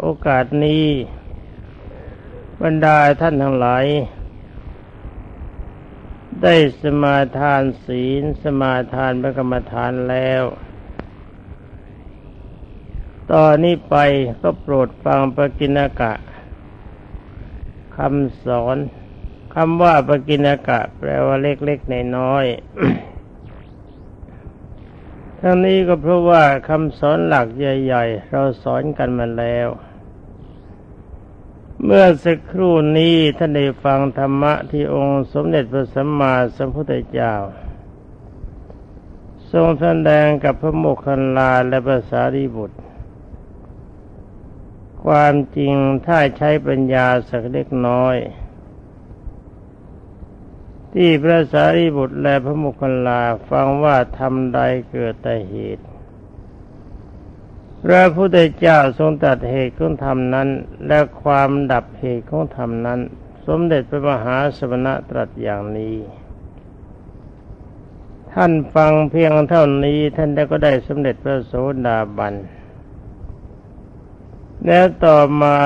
โอกาสนี้ บรรดาท่านทั้งหลาย ได้สมาทานศีล สมาทานพระกรรมฐานแล้ว ตอนนี้ไปก็โปรดฟังปกิณกะคำสอนคำว่าปกิณกะ แปลว่าเล็กๆในน้อยๆ ทั้งนี้ก็เพราะว่าคำสอนหลักใหญ่ๆ เราสอนกันมาแล้ว เมื่อสักครู่นี้ท่านได้ฟังธรรมะที่องค์สมเด็จพระสัมมาสัมพุทธเจ้า ทรงแสดงกับพระโมคคัลลาและภาษารีบุตร ความจริงถ้าใช้ปัญญาสักเล็กน้อย ที่พระสารีบุตรและพระมุคลาฟังว่าทำใดเกิดแต่เหตุ พระพุทธเจ้าทรงตัดเหตุของธรรมนั้น และความดับเหตุของธรรมนั้น สมเด็จพระมหาสมณะตรัสอย่างนี้ ท่านฟังเพียงเท่านี้ท่านได้ก็ได้สมเด็จพระโสดาบันแล้วต่อมา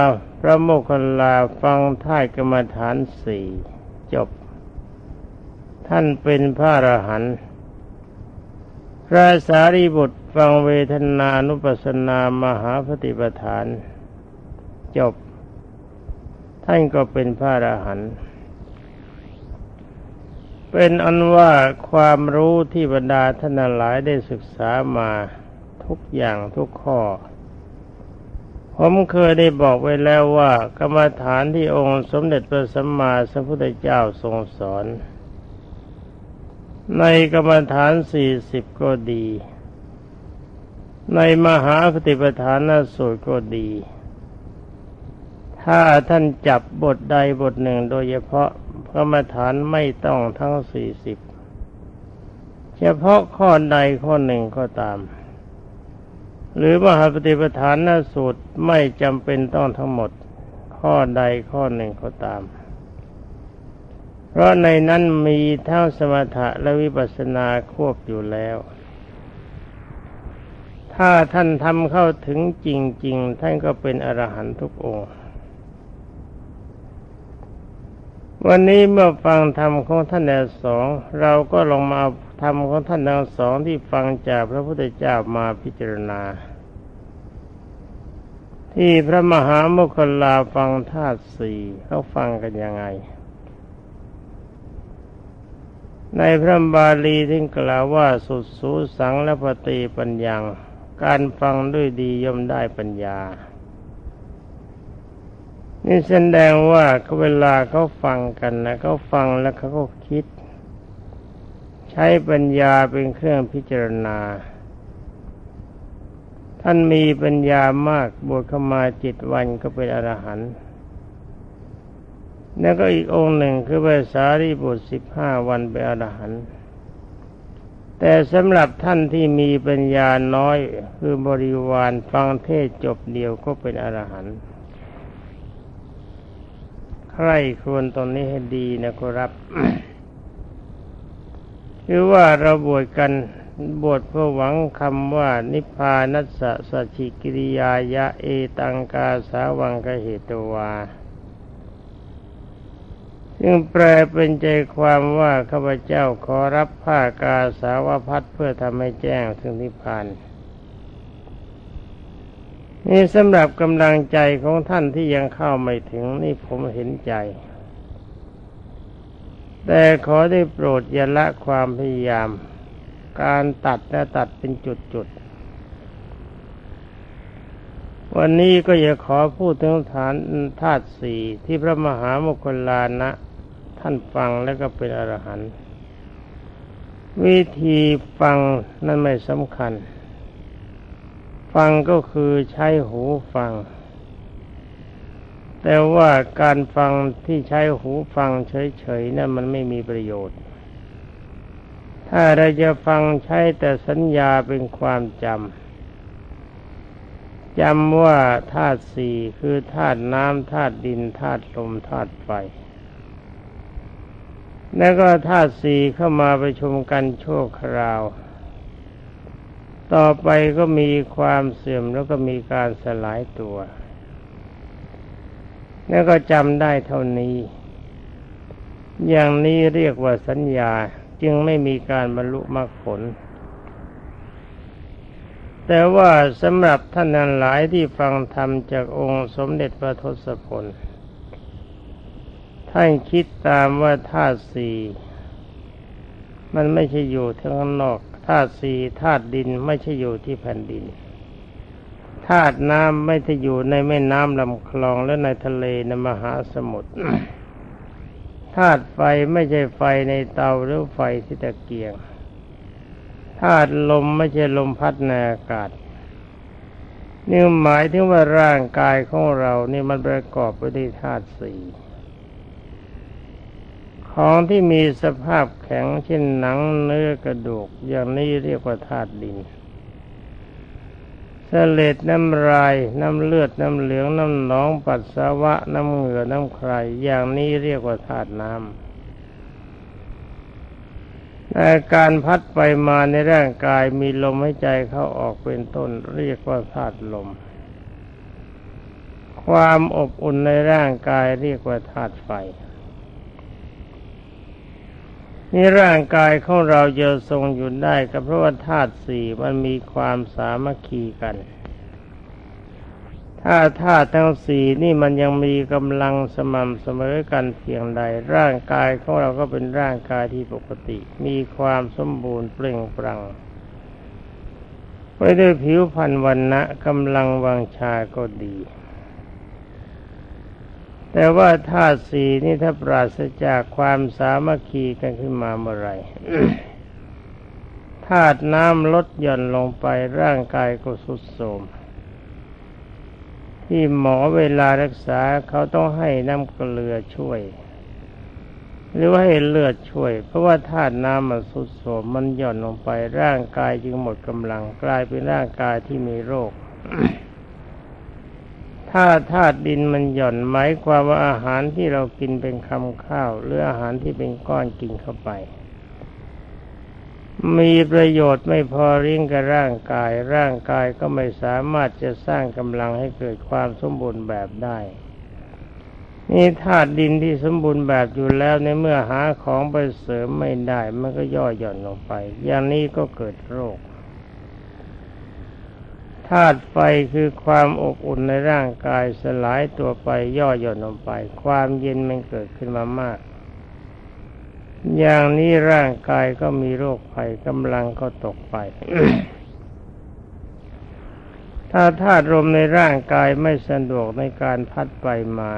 พระโมคคัลลาฟังท่ายกรรมฐานสี่จบ ท่านเป็นพระอรหันต์พระสารีบุตรฟังเวทนานุปัสสนามหาปฏิปทาน จบ ท่านก็เป็นพระอรหันต์เป็นอันว่าความรู้ที่บรรดาท่านหลายได้ศึกษามาทุกอย่างทุกข้อ ผมเคยได้บอกไว้แล้วว่ากรรมฐานที่องค์สมเด็จพระสัมมาสัมพุทธเจ้าทรงสอน ในกรรมฐานสี่สิบก็ดี ในมหาปฏิปทานสูตรก็ดี ถ้าท่านจับบทใดบทหนึ่งโดยเฉพาะกรรมฐานไม่ต้องทั้งสี่สิบเฉพาะข้อใดข้อหนึ่งก็ตาม หรือมหาปฏิปทานาสูตรไม่จำเป็นต้องทั้งหมด ข้อใดข้อหนึ่งก็ตาม เพราะในนั้นมีทั้งสมถะและวิปัสสนาควบอยู่แล้ว ถ้าท่านทำเข้าถึงจริง ๆ ท่านก็เป็นอรหันตุกองค์ วันนี้เมื่อฟังธรรมของท่านทั้งสอง เราก็ลองมาเอาธรรมของท่านทั้งสองที่ฟังจากพระพุทธเจ้ามาพิจารณา ที่พระมหาโมคคลาฟังธาตุสี่เขาฟังกันยังไง ในพระบาลีที่กล่าวว่าสุดสูสังและปฏิปัญญาการฟังด้วยดีย่อมได้ปัญญา นี่แสดงว่าเวลาเขาฟังกันนะเขาฟังแล้วเขาก็คิด ใช้ปัญญาเป็นเครื่องพิจารณา ท่านมีปัญญามากบวชเข้ามาจิตวันก็เป็นอรหันต์ แล้วก็อีกองค์หนึ่งคือพระสารีบุตรสิบห้าวันเป็นอรหันต์แต่สำหรับท่านที่มีปัญญาน้อยคือบริวารฟังเทศจบเดียวก็เป็นอรหันต์ใครควรตอนนี้ให้ดีนะครับ คือว่าเราบวชกันบวชเพื่อหวังคำว่า นิพพานัสสะสัชิกิริยายะเอตังกาสาวังกเหตวา จึงแปลเป็นใจความว่าข้าพเจ้าขอรับผ้ากาสาวพัดเพื่อทำให้แจ้งถึงนิพพานนี่สำหรับกำลังใจของท่านที่ยังเข้าไม่ถึงนี่ผมเห็นใจ แต่ขอได้โปรดอย่าละความพยายาม การตัดและตัดเป็นจุดๆวันนี้ก็อยากขอพูดถึงฐานธาตุสี่ที่พระมหามคลานะ ท่านฟังแล้วก็เป็นอรหันต์วิธีฟังนั่นไม่สำคัญ ฟังก็คือใช้หูฟัง แต่ว่าการฟังที่ใช้หูฟังเฉยๆนั่นมันไม่มีประโยชน์ ถ้าเราจะฟังใช้แต่สัญญาเป็นความจำจำว่าธาตุสี่คือธาตุน้ำธาตุดินธาตุลมธาตุไฟ แล้วก็ธาตุสี่เข้ามาประชุมกันโชั่วคราว ต่อไปก็มีความเสื่อมแล้วก็มีการสลายตัว แล้วก็จำได้เท่านี้ อย่างนี้เรียกว่าสัญญาจึงไม่มีการบรรลุมรรคผล แต่ว่าสำหรับท่านนั้นหลายที่ฟังธรรมจากองค์สมเด็จพระทศพล ท่านคิดตามว่าธาตุสี่มันไม่ใช่อยู่ข้างนอกธาตุสี่ธาตุดินไม่ใช่อยู่ที่แผ่นดินธาตุน้ำไม่ได้อยู่ในแม่น้ำลำคลองและในทะเลในมหาสมุทรธาตุไฟไม่ใช่ไฟในเตาหรือไฟที่ตะเกียงธาตุลมไม่ใช่ลมพัดในอากาศนี่หมายถึงว่าร่างกายของเรานี่มันประกอบไปด้วยธาตุสี่ ของที่มีสภาพแข็งเช่นหนังเนื้อกระดูก อย่างนี้เรียกว่าธาตุดินเสลดน้ำลายน้ำเลือดน้ำเหลืองน้ำหนองปัสสาวะน้ำเหงื่อน้ำใครอย่างนี้เรียกว่าธาตุน้ำอาการพัดไปมาในร่างกายมีลมหายใจเข้าออกเป็นต้นเรียกว่าธาตุลม ความอบอุ่นในร่างกายเรียกว่าธาตุไฟ นี่ร่างกายของเราจะทรงอยู่ได้ก็เพราะว่าธาตุสี่มันมีความสามัคคีกัน ถ้าธาตุทั้งสี่นี่มันยังมีกำลังสม่ำเสมอกันเพียงใด ร่างกายของเราก็เป็นร่างกายที่ปกติ มีความสมบูรณ์เปล่งปลั่งไว้ด้วยผิวพรรณวันนะกำลังวังชาก็ดี แต่ว่าธาตุสี่นี่ถ้าปราศจากความสามัคคีกันขึ้นมาเมื่อไรธาตุน้ำลดหย่อนลงไปร่างกายก็สุดโทรมที่หมอเวลารักษาเขาต้องให้น้ำเกลือช่วย หรือว่าให้เลือดช่วย เพราะว่าธาตุน้ำมันสุดโทมมันหย่อนลงไปร่างกายจึงหมดกำลังกลายเป็นร่างกายที่มีโรค ถ้าธาตุดินมันหย่อนหมายความว่าอาหารที่เรากินเป็นคำข้าว หรืออาหารที่เป็นก้อนกินเข้าไป มีประโยชน์ไม่พอเลี้งกับร่างกาย ร่างกายก็ไม่สามารถจะสร้างกำลังให้เกิดความสมบูรณ์แบบได้นี่ธาตุดินที่สมบูรณ์แบบอยู่แล้วในเมื่อหาของไปเสริมไม่ได้ มันก็ย่อหย่อนลงไป อย่างนี้ก็เกิดโรค ธาตุไฟคือความอบอุ่นในร่างกายสลายตัวไปย่อหย่อนลงไป ความเย็นมันเกิดขึ้นมามาก อย่างนี้ร่างกายก็มีโรคภัยกำลังก็ตกไป ถ้าธาตุลมในร่างกายไม่สะดวกในการพัดไปมา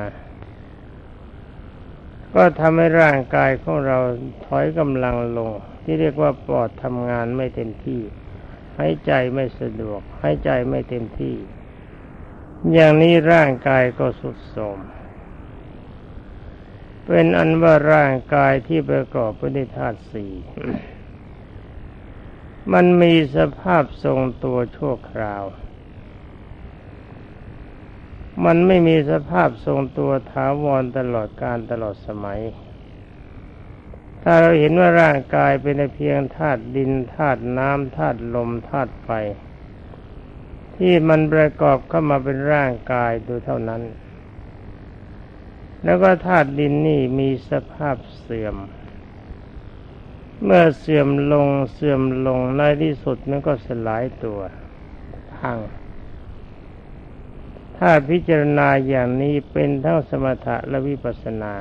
ก็ทำให้ร่างกายของเราถอยกำลังลง ที่เรียกว่าปอดทำงานไม่เต็มที่ หายใจไม่สะดวกหายใจไม่เต็มที่ อย่างนี้ร่างกายก็สุดโทมเป็นอันว่าร่างกายที่ประกอบไปด้วยธาตุสี่มันมีสภาพทรงตัวชั่วคราว มันไม่มีสภาพทรงตัวถาวรตลอดการตลอดสมัย ถ้าเราเห็นว่าร่างกายเป็นเพียงธาตุดินธาตุน้ำธาตุลมธาตุไฟที่มันประกอบเข้ามาเป็นร่างกายดยเท่านั้น แล้วก็ธาตุดินนี่มีสภาพเสื่อม เมื่อเสื่อมลงเสื่อมลงในที่สุดมันก็สลายตัวพัง ถ้าพิจารณาอย่างนี้เป็นทั้งสมถะและวิปัสสนา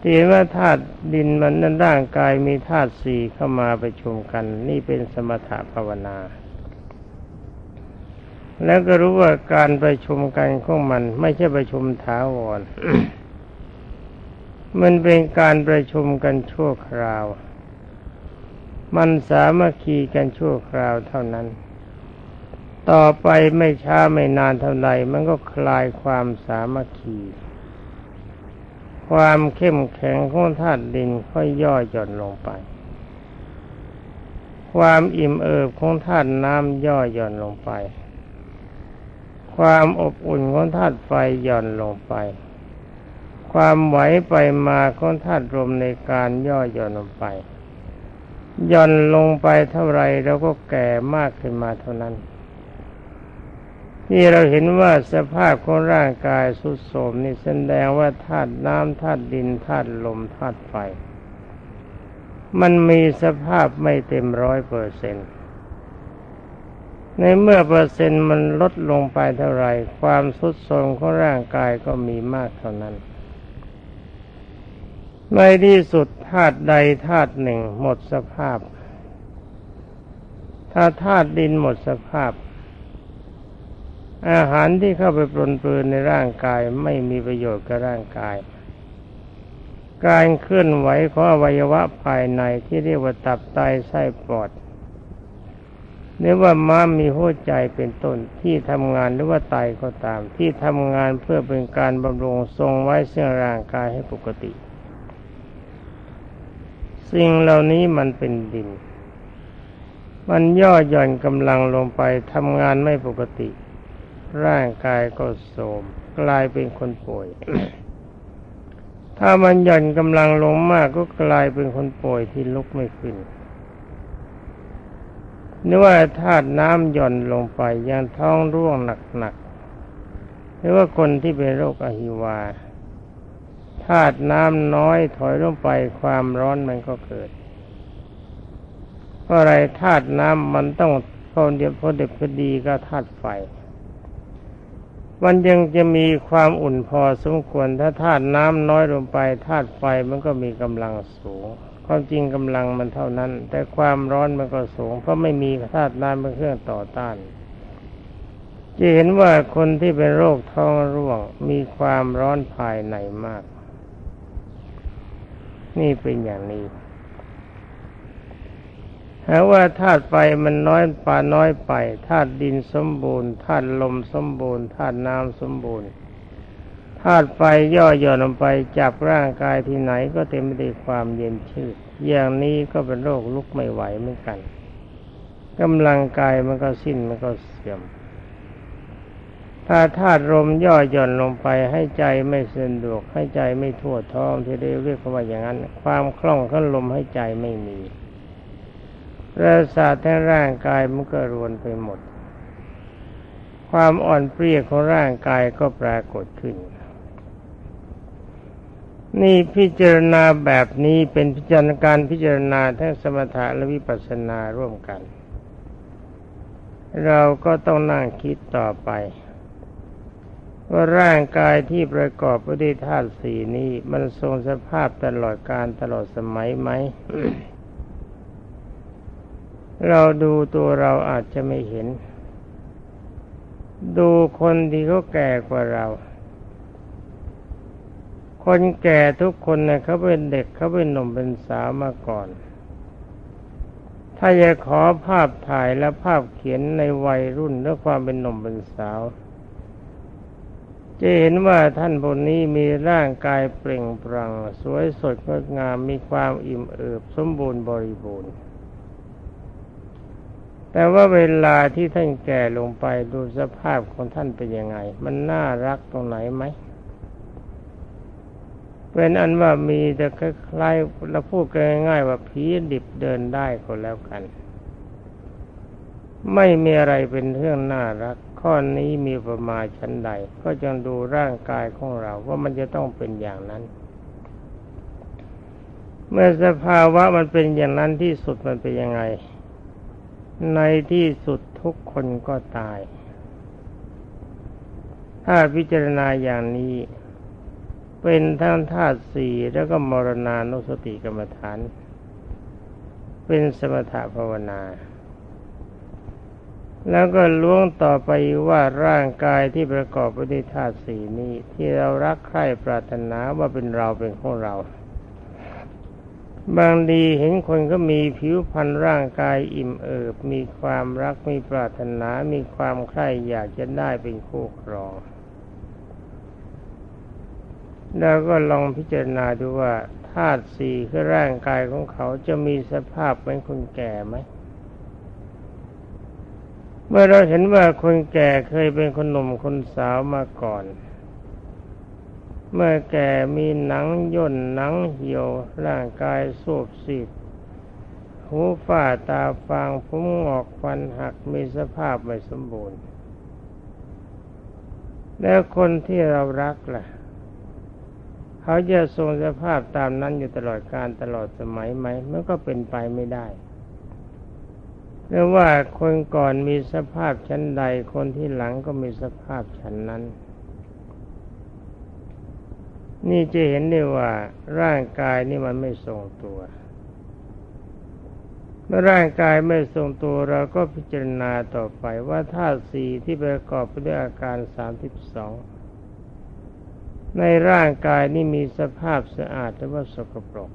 เห็นว่าธาตุดินมันนั้นร่างกายมีธาตุสี่เข้ามาประชุมกัน นี่เป็นสมถะภาวนา แล้วก็รู้ว่าการประชุมกันของมัน ไม่ใช่ประชุมถาวร มันเป็นการประชุมกันชั่วคราว มันสามัคคีกันชั่วคราวเท่านั้น ต่อไปไม่ช้าไม่นานเท่าไหร่มันก็คลายความสามัคคี ความเข้มแข็งของธาตุดินค่อยย่อหย่อนลงไป ความอิ่มเอิบของธาตุน้ำย่อหย่อนลงไป ความอบอุ่นของธาตุไฟหย่อนลงไป ความไหวไปมาของธาตุลมในการย่อหย่อนลงไป ย่อนลงไปเท่าไรเราก็แก่มากขึ้นมาเท่านั้น นี่เราเห็นว่าสภาพของร่างกายสุดโสมนี่แสดงว่าธาตุน้ำธาตุดินธาตุลมธาตุไฟ มันมีสภาพไม่เต็มร้อยเปอร์เซ็นต์ในเมื่อเปอร์เซ็นต์มันลดลงไปเท่าไรความสุดโทรมของร่างกายก็มีมากเท่านั้น ในที่สุดธาตุใดธาตุหนึ่งหมดสภาพ ถ้าธาตุดินหมดสภาพ อาหารที่เข้าไปปรนเปื้อนในร่างกายไม่มีประโยชน์กับร่างกาย การเคลื่อนไหวของอวัยวะภายในที่เรียกว่าตับไตไส้ปอดหรือว่าม้ามีหัวใจเป็นต้นที่ทำงานหรือว่าไตก็ตาม ที่ทำงานเพื่อเป็นการบำรุงทรงไว้เสื่อร่างกายให้ปกติ สิ่งเหล่านี้มันเป็นดิน มันย่อหย่อนกำลังลงไปทำงานไม่ปกติ ร่างกายก็โทรมกลายเป็นคนป่วย ถ้ามันหย่อนกำลังลงมากก็กลายเป็นคนป่วยที่ลุกไม่ขึ้นนึกว่าธาตุน้ำหย่อนลงไปยังท้องร่วงหนักๆหรือว่าคนที่เป็นโรคอหิวาธาตุน้ำน้อยถอยลงไปความร้อนมันก็เกิด เพราะอะไรธาตุน้ำมันต้องพอเดียวพอเด็บพอดีก็ธาตุไฟ มันยังจะมีความอุ่นพอสมควรถ้าธาตุน้ำน้อยลงไปธาตุไฟมันก็มีกำลังสูง ความจริงกำลังมันเท่านั้น แต่ความร้อนมันก็สูง เพราะไม่มีธาตุน้ำเป็นเครื่องต่อต้าน จะเห็นว่าคนที่เป็นโรคท้องร่วง มีความร้อนภายในมาก นี่เป็นอย่างนี้ หาว่าธาตุไฟมันน้อยป่าน้อยไปธาตุดินสมบูรณ์ธาตุลมสมบูรณ์ธาตุน้ำสมบูรณ์ธาตุไฟย่อหย่อนลงไปจับร่างกายที่ไหนก็เต็มไปด้วยความเย็นชืดอย่างนี้ก็เป็นโรคลุกไม่ไหวเหมือนกันกำลังกายมันก็สิ้นมันก็เสื่อม ถ้าธาตุลมย่อหย่อนลงไปให้ใจไม่สะดวกให้ใจไม่ทั่วท้องที่เรียกว่าอย่างนั้น ความคล่องขั้นลมให้ใจไม่มี ประสาททั้งร่างกายมันก็รวนไปหมด ความอ่อนเปรี้ยของร่างกายก็ปรากฏขึ้น นี่พิจารณาแบบนี้เป็นพิจารณาการพิจารณาทั้งสมถะและวิปัสสนาร่วมกัน เราก็ต้องนั่งคิดต่อไปว่าร่างกายที่ประกอบไปด้วยธาตุสี่นี้ มันทรงสภาพตลอดการตลอดสมัยไหม เราดูตัวเราอาจจะไม่เห็น ดูคนที่เขาแก่กว่าเรา คนแก่ทุกคนเนะเขาเป็นเด็กเขาเป็นหนุ่มเป็นสาวมาก่อน ถ้าจะขอภาพถ่ายและภาพเขียนในวัยรุ่นและความเป็นหนุ่มเป็นสาว จะเห็นว่าท่านบนนี้มีร่างกายเปล่งปลั่งสวยสดงดงามมีความอิ่มเอิบสมบูรณ์บริบูรณ์ แต่ว่าเวลาที่ท่านแก่ลงไปดูสภาพของท่านเป็นยังไง มันน่ารักตรงไหนไหมเป็นอันว่ามีแต่คล้ายๆเราพูดง่ายๆว่าผีดิบเดินได้ก็แล้วกัน ไม่มีอะไรเป็นเรื่องน่ารัก ข้อนี้มีประมาณชั้นใด ก็จงดูร่างกายของเราว่ามันจะต้องเป็นอย่างนั้น เมื่อสภาวะมันเป็นอย่างนั้นที่สุดมันเป็นยังไง ในที่สุดทุกคนก็ตาย ถ้าพิจารณาอย่างนี้ เป็นทั้งธาตุสี่แล้วก็มรณานุสติกรรมฐาน เป็นสมถะภาวนา แล้วก็ล้วงต่อไปว่าร่างกายที่ประกอบไปด้วยธาตุสี่นี้ ที่เรารักใคร่ปรารถนาว่าเป็นเราเป็นของเรา บางดีเห็นคนก็มีผิวพรรณร่างกายอิ่มเอิบ มีความรักมีปรารถนา มีความใคร่อยากจะได้เป็นคู่ครอง แล้วก็ลองพิจารณาดูว่าธาตุสี่คือร่างกายของเขาจะมีสภาพเป็นคนแก่ไหม เมื่อเราเห็นว่าคนแก่เคยเป็นคนหนุ่มคนสาวมาก่อน เมื่อแก่มีหนังย่นหนังเหี่ยว ร่างกายสูบสีดหูฝ้าตาฟางผมงอกฟันหักมีสภาพไม่สมบูรณ์ แล้วคนที่เรารักล่ะ เขาจะทรงสภาพตามนั้นอยู่ตลอดการตลอดสมัยไหมมันก็เป็นไปไม่ได้หรือว่าคนก่อนมีสภาพชั้นใด คนที่หลังก็มีสภาพชั้นนั้น นี่จะเห็นได้ว่าร่างกายนี่มันไม่ทรงตัว เมื่อร่างกายไม่ทรงตัวเราก็พิจารณาต่อไปว่าธาตุสี่ที่ประกอบไปด้วยอาการสามสิบสองในร่างกายนี้มีสภาพสะอาดหรือว่าสกปรก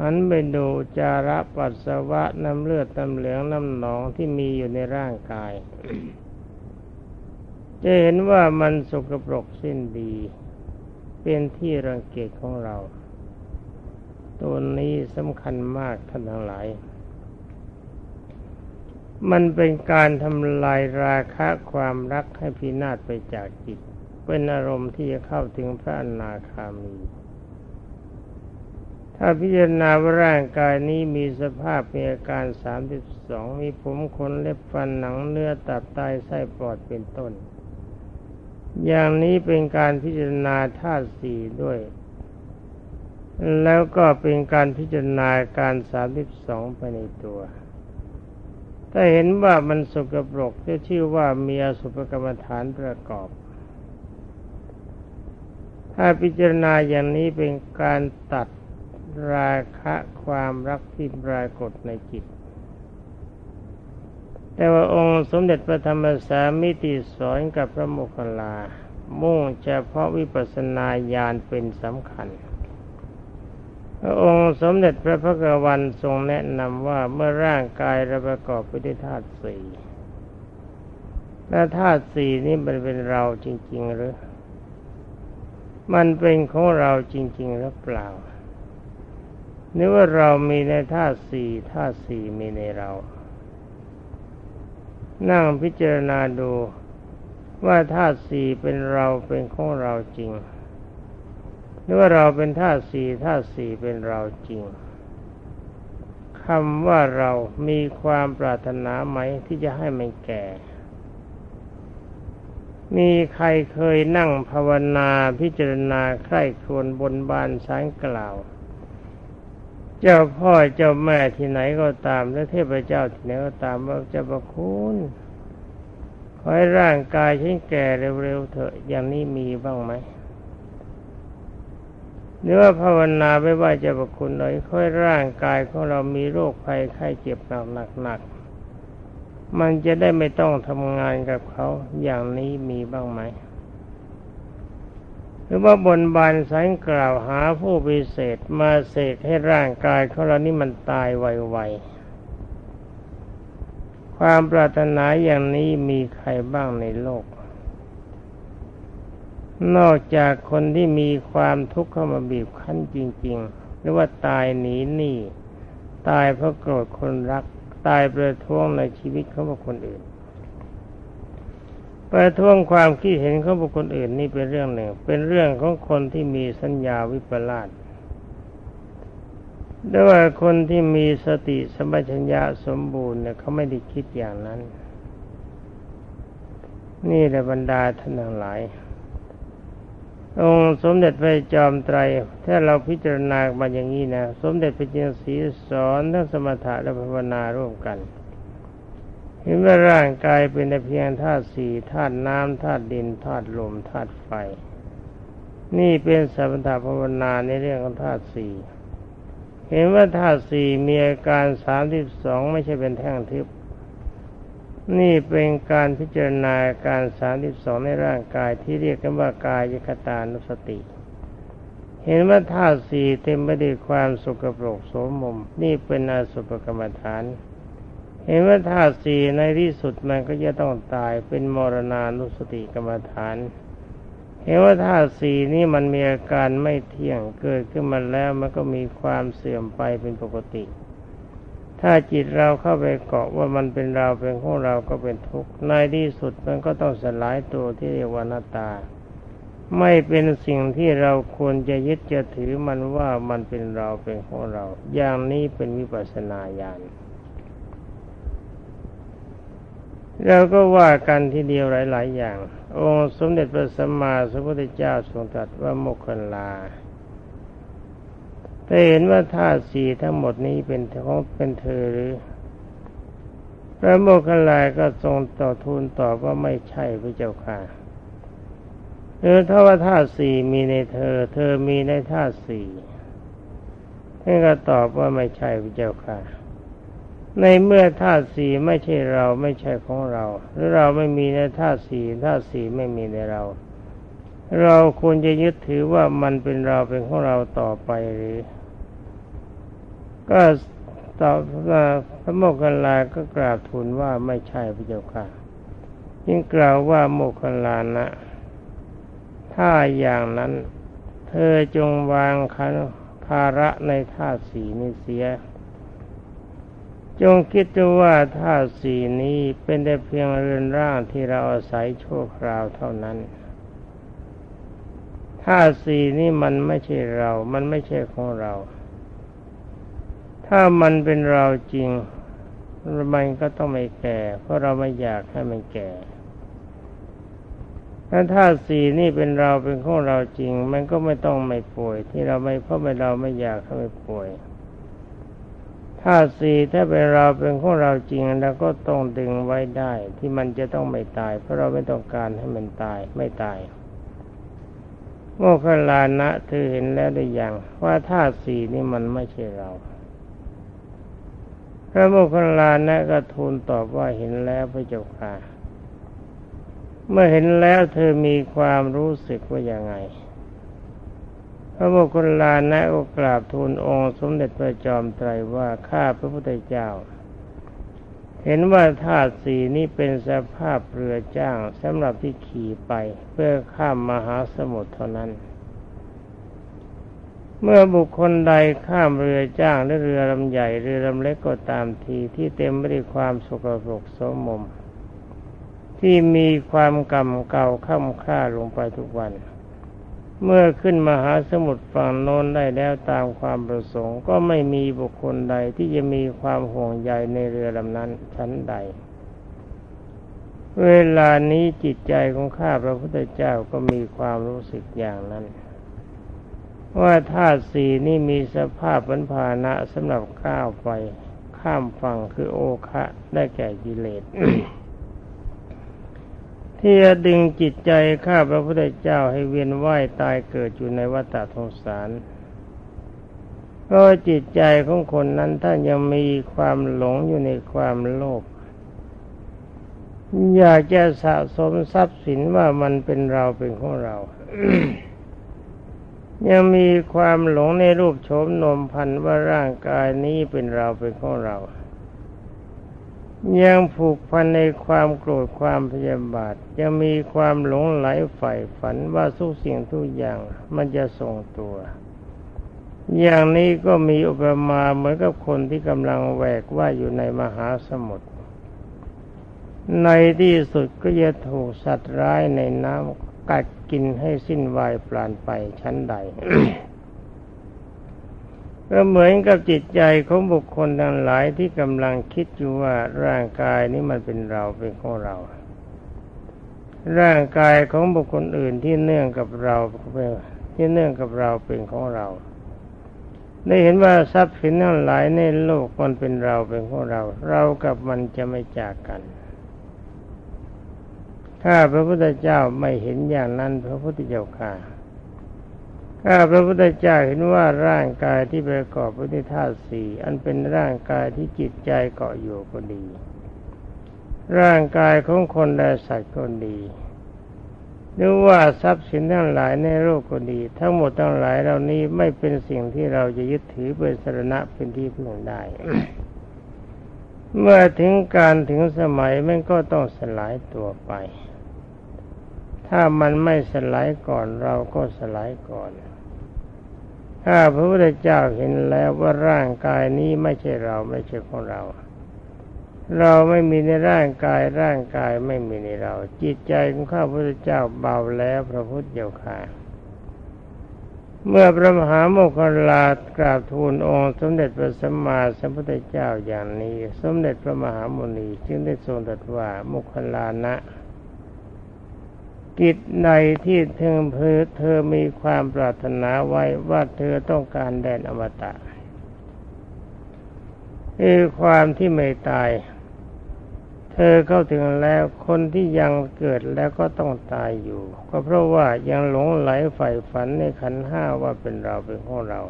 หันไปดูจาระปัสสาวะน้ำเลือดน้ำเหลืองน้ำหนองที่มีอยู่ในร่างกาย จะเห็นว่ามันสกปรกสิ้นดี เป็นที่รังเกียจของเรา ตัวนี้สำคัญมากท่านทั้งหลาย มันเป็นการทำลายราคะความรักให้พินาศไปจากจิต เป็นอารมณ์ที่จะเข้าถึงพระอนาคามี ถ้าพิจารณาว่าร่างกายนี้มีสภาพมีอาการสามสิบสองมีผมขนเล็บฟันหนังเนื้อตับไตไส้ปอดเป็นต้น อย่างนี้เป็นการพิจารณาธาตุสี่ด้วย แล้วก็เป็นการพิจารณาการสามสิบสองไปในตัว ถ้าเห็นว่ามันสกปรกจะชื่อว่ามีอสุภกรรมฐานประกอบ ถ้าพิจารณาอย่างนี้เป็นการตัดราคะความรักที่ปรากฏในจิต แต่ว่าองค์สมเด็จพระธรรมสามิติสอนกับพระโมคคัลลา มุ่งเฉพาะวิปัสสนาญาณเป็นสำคัญ พระองค์สมเด็จพระพุทธวันทรงแนะนำว่าเมื่อร่างกายเราประกอบไปด้วยธาตุสี่และธาตุสี่นี้มันเป็นเราจริง ๆ หรือ มันเป็นของเราจริง ๆ หรือเปล่านึกว่าเรามีในธาตุสี่ธาตุสี่มีในเรา นั่งพิจารณาดู ว่าธาตุสี่เป็นเราเป็นของเราจริง หรือว่าเราเป็นธาตุสี่ธาตุสี่เป็นเราจริงคำว่าเรามีความปรารถนาไหมที่จะให้มันแก่ มีใครเคยนั่งภาวนาพิจารณาใคร่ครวญบนบานสายกล่าว เจ้าพ่อเจ้าแม่ที่ไหนก็ตาม และเทพเจ้าที่ไหนก็ตามว่าจะประคุณขอให้ร่างกายฉันแก่เร็วๆเถอะอย่างนี้มีบ้างไหมหรือว่าภาวนาไม่ว่าจะประคุณหน่อยค่อยร่างกายของเรามีโรคภัยไข้เจ็บหนักหนักมันจะได้ไม่ต้องทำงานกับเขาอย่างนี้มีบ้างไหม รือว่าบนบานสายกล่าวหาผู้พิเศษมาเสกให้ร่างกายของเรานี่มันตายไวๆ ความปรารถนาอย่างนี้มีใครบ้างในโลก นอกจากคนที่มีความทุกข์เข้ามาบีบคั้นจริง ๆ หรือว่าตายหนีหนี้ตายเพราะโกรธคนรัก ตายประท้วงในชีวิตของคคลอื่น ประท้วงความคิดเห็นของบุคคลอื่นนี่เป็นเรื่องหนึ่ง เป็นเรื่องของคนที่มีสัญญาวิปลาสด้วยว่าคนที่มีสติสมัชัญญาสมบูรณ์เนี่ยเขาไม่ได้คิดอย่างนั้น นี่แหละบรรดาท่านทั้งหลาย องค์สมเด็จพระจอมไตร ถ้าเราพิจารณามาอย่างนี้นะ สมเด็จพระเจินสีสอนทั้งสมถะและภาวนาร่วมกัน เห็นว่าร่างกายเป็นแต่เพียงธาตุสี่ธาตุน้ำธาตุดินธาตุลมธาตุไฟ นี่เป็นสมถะภาวนาในเรื่องของธาตุสี่เห็นว่าธาตุสี่มีอาการสามสิบสองไม่ใช่เป็นแท่งทิพย์นี่เป็นการพิจารณาการสามสิบสองในร่างกายที่เรียกกันว่ากายยคตานุสติ เห็นว่าธาตุสี่เต็มไปด้วยความสกปรกโสมม นี่เป็นอาสุภกรรมฐาน เห็นว่าธาตุสี่ในที่สุดมันก็จะต้องตายเป็นมรณานุสติกรรมฐาน เห็นว่าธาตุสี่นี้มันมีอาการไม่เที่ยงเกิดขึ้นมาแล้วมันก็มีความเสื่อมไปเป็นปกติ ถ้าจิตเราเข้าไปเกาะว่ามันเป็นเราเป็นของเราก็เป็นทุกข์ในที่สุดมันก็ต้องสลายตัวที่เรียกว่านาตา ไม่เป็นสิ่งที่เราควรจะยึดจะถือมันว่ามันเป็นเราเป็นของเรา อย่างนี้เป็นวิปัสสนาญาณ เราก็ว่ากันทีเดียวหลาย ๆ อย่าง องค์สมเด็จพระสัมมาสัมพุทธเจ้าทรงตรัสว่าโมคคัลลาแต่เห็นว่าธาตุสี่ทั้งหมดนี้เป็นของเป็นเธอหรือ พระโมคคัลลาก็ทรงต่อทูลตอบว่าไม่ใช่พระเจ้าค่ะเออถ้าว่าธาตุสี่มีในเธอ เธอมีในธาตุสี่ท่านก็ตอบว่าไม่ใช่พระเจ้าค่ะ ในเมื่อธาตุสี่ไม่ใช่เราไม่ใช่ของเรา หรือเราไม่มีในธาตุสี่ธาตุสี่ไม่มีในเรา เราควรจะยึดถือว่ามันเป็นเราเป็นของเราต่อไปหรือ ก็ตอบพระโมคคัลลาก็กราบทูลว่าไม่ใช่พระเจ้าค่ะยิ่งกล่าวว่าโมคคัลลานะ ถ้าอย่างนั้น เธอจงวางคันภาระในธาตุสีนี้เสีย จงคิดดูว่าธาตุสี่นี้เป็นแต่เพียงเรือนร่างที่เราอาศัยชั่วคราวเท่านั้นธาตุสี่นี้มันไม่ใช่เรา มันไม่ใช่ของเรา ถ้ามันเป็นเราจริง มันก็ต้องไม่แก่ เพราะเราไม่อยากให้มันแก่ถ้าธาตุสี่นี่เป็นเราเป็นของเราจริง มันก็ไม่ต้องไม่ป่วย ที่เราไม่เพราะไม่เราไม่อยากให้ไม่ป่วย ธาตุสี่ถ้าเป็นเราเป็นของเราจริงเราก็ต้องดึงไว้ได้ ที่มันจะต้องไม่ตาย เพราะเราไม่ต้องการให้มันตายไม่ตาย โมคคลานะเธอเห็นแล้วหรือยังว่าธาตุสี่นี่มันไม่ใช่เรา พระโมคคัลลานะก็ทูลตอบว่าเห็นแล้วพระเจ้าค่ะเมื่อเห็นแล้วเธอมีความรู้สึกว่าอย่างไง ระโมคคัลลานะก็กราบทูลองค์สมเด็จพระจอมไตรว่าข้าพระพุทธเจ้า เห็นว่าธาตุสีนี้เป็นสภาพเรือจ้างสำหรับที่ขี่ไปเพื่อข้ามมหาสมุทรเท่านั้น เมื่อบุคคลใดข้ามเรือจ้างหรือเรือลำใหญ่เรือลำเล็กก็ตามทีที่เต็มไปด้วยความสกปรกโสมม ที่มีความกำเก่าค่ำค่าลงไปทุกวัน เมื่อขึ้นมาหาสมุทรฝั่งโน้นได้แล้วตามความประสงค์ ก็ไม่มีบุคคลใดที่จะมีความห่วงใยในเรือลำนั้นชั้นใด เวลานี้จิตใจของข้าพระพุทธเจ้าก็มีความรู้สึกอย่างนั้น ว่าธาตุสีนี่มีสภาพปัญภานะสำหรับก้าวไป ข้ามฝั่งคือโอคะได้แก่กิเลส ที่จะดึงจิตใจข้าพระพุทธเจ้าให้เวียนว่ายตายเกิดอยู่ในวัฏทงสารเพราะจิตใจของคนนั้นท่านยังมีความหลงอยู่ในความโลภอยากจะสะสมทรัพย์สินว่ามันเป็นเราเป็นของเรา ยังมีความหลงในรูปโฉมนมพันว่าร่างกายนี้เป็นเราเป็นของเรา ยังผูกพันในความโกรธความพยาบาทยังมีความหลงไหลใฝ่ฝันว่าทุกสิ่งทุกอย่างมันจะทรงตัว อย่างนี้ก็มีอุปมาเหมือนกับคนที่กำลังแหวกว่าอยู่ในมหาสมุทรในที่สุดก็จะถูกสัตว์ร้ายในน้ำกัดกินให้สิ้นวายปราณไปชั้นใด ก็เหมือนกับจิตใจของบุคคลทั้งหลายที่กำลังคิดอยู่ว่าร่างกายนี้มันเป็นเราเป็นของเรา ร่างกายของบุคคลอื่นที่เนื่องกับเราที่เนื่องกับเราเป็นของเรา ได้เห็นว่าทรัพย์สินทั้งหลายในโลกมันเป็นเราเป็นของเรา เรากับมันจะไม่จากกัน ถ้าพระพุทธเจ้าไม่เห็นอย่างนั้นพระพุทธเจ้าค่ะ ถ้าพระพุทธเจ้าเห็นว่าร่างกายที่ประกอบไปด้วยธาตุสี่อันเป็นร่างกายที่จิตใจเกาะอยู่ก็ดี ร่างกายของคนและสัตว์ก็ดีหรือว่าทรัพย์สินทั้งหลายในโลกก็ดี ทั้งหมดทั้งหลายเหล่านี้ไม่เป็นสิ่งที่เราจะยึดถือเป็นสรณะเป็นที่พึ่งได้ เมื่อถึงการถึงสมัยมันก็ต้องสลายตัวไป ถ้ามันไม่สลายก่อนเราก็สลายก่อน ถ้าพระพุทธเจ้าเห็นแล้วว่าร่างกายนี้ไม่ใช่เราไม่ใช่ของเรา เราไม่มีในร่างกายร่างกายไม่มีในเรา จิตใจของข้าพระพุทธเจ้าเบาแล้วพระพุทธเจ้าค่ะเมื่อพระมหาโมคคลากราบทูลองค์สมเด็จพระสัมมาสัมพุทธเจ้าอย่างนี้ สมเด็จพระมหามุนีจึงได้ทรงตรัสว่าโมคคลานะ กิจใดที่เธอเพื่อเธอมีความปรารถนาไว้ว่าเธอต้องการแดนอมตะคือความที่ไม่ตาย เธอเข้าถึงแล้วคนที่ยังเกิดแล้วก็ต้องตายอยู่ ก็เพราะว่ายังหลงไหลใฝ่ฝันในขันห้าว่าเป็นเราเป็นของเรา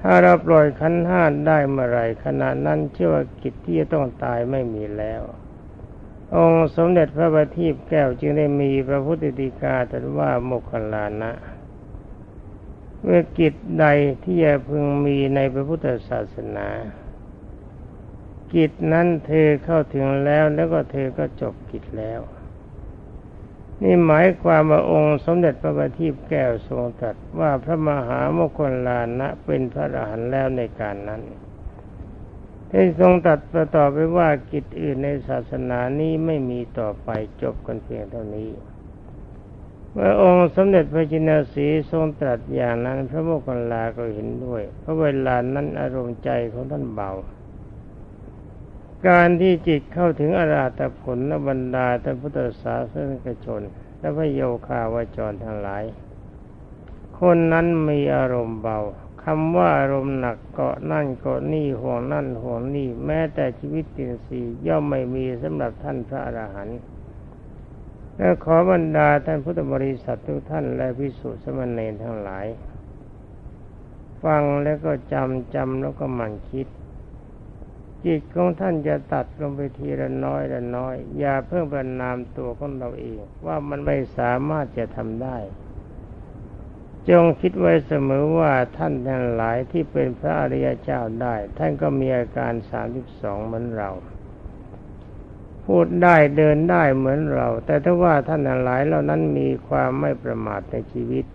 ถ้าเราปล่อยขันห้าได้เมื่อไรขณะนั้นเชื่อว่ากิจที่จะต้องตายไม่มีแล้ว องค์สมเด็จพระบัณฑิตแก้วจึงได้มีพระพุทธติกาตรัสว่าโมคคลานะเมื่อกิจใดที่จะพึงมีในพระพุทธศาสนา กิจนั้นเธอเข้าถึงแล้วแล้วก็เธอก็จบกิจแล้ว นี่หมายความว่าองค์สมเด็จพระบัณฑิตแก้วทรงตรัสว่าพระมหาโมคคลานะเป็นพระอรหันต์แล้วในการนั้น ที่ทรงตัดประต่อไปว่ากิจอื่นในศาสนานี้ไม่มีต่อไปจบกันเพียงเท่านี้เมื่อองค์สมเด็จพระจินสีทรงตรัสอย่างนั้น พระโมคคัลลาก็เห็นด้วย เพราะเวลานั้นอารมณ์ใจของท่านเบา การที่จิตเข้าถึงอราตผลนบรรดาท่านพุทธศาสนิกชน และพระโยคาวาจรทั้งหลาย คนนั้นมีอารมณ์เบา คำว่าอารมณ์หนักเกาะนั่นเกาะนี่ห่วงนั่นห่วงนี่ แม้แต่ชีวิตตินสีย่อมไม่มีสำหรับท่านพระอรหันต์และขอบรรดาท่านพุทธบริษัททุกท่านและพิสุสมณีทั้งหลาย ฟังแล้วก็จำจำแล้วก็มันคิด จิตของท่านจะตัดลงไปทีละน้อยละน้อย อย่าเพิ่งประนามตัวของเราเอง ว่ามันไม่สามารถจะทำได้ จงคิดไว้เสมอว่าท่านทั้งหลายที่เป็นพระอริยเจ้าได้ ท่านก็มีอาการสามสิบสองเหมือนเรา พูดได้เดินได้เหมือนเรา แต่ถ้าว่าท่านทั้งหลายเหล่านั้นมีความไม่ประมาทในชีวิต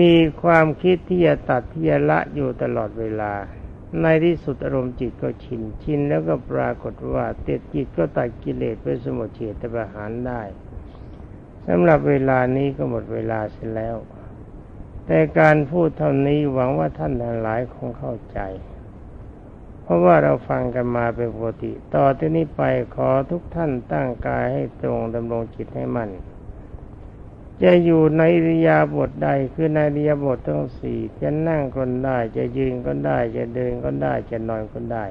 มีความคิดที่จะตัดที่จะละอยู่ตลอดเวลา ในที่สุดอารมณ์จิตก็ชิน ชินแล้วก็ปรากฏว่าเติดจิตก็ตัดกิเลสไปสมุทเฉตประหารได้สำหรับเวลานี้ก็หมดเวลาเสียแล้ว แต่การพูดเท่านี้หวังว่าท่านทั้งหลายคงเข้าใจ เพราะว่าเราฟังกันมาเป็นปกติ ต่อที่นี้ไปขอทุกท่านตั้งกายให้ตรงดำรงจิตให้มั่นจะอยู่ในริยาบทใดคือในริยาบททั้งสี่จะนั่งก็ได้ จะยืนก็ได้ จะเดินก็ได้ จะนอนก็ได้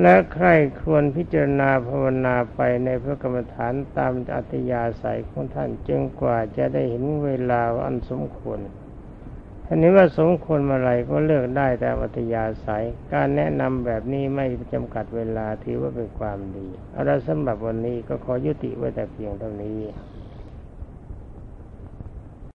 และใครควรพิจารณาภาวนาไปในพระกรรมฐานตามอัตยาศัยของท่านจนกว่าจะได้เห็นเวลาอันสมควรท่านี้ว่าสมควรเมื่อไรก็เลือกได้แต่อัตยาศัย การแนะนำแบบนี้ไม่จำกัดเวลาถือว่าเป็นความดี เอาละสำหรับวันนี้ก็ขอยุติไว้แต่เพียงเท่านี้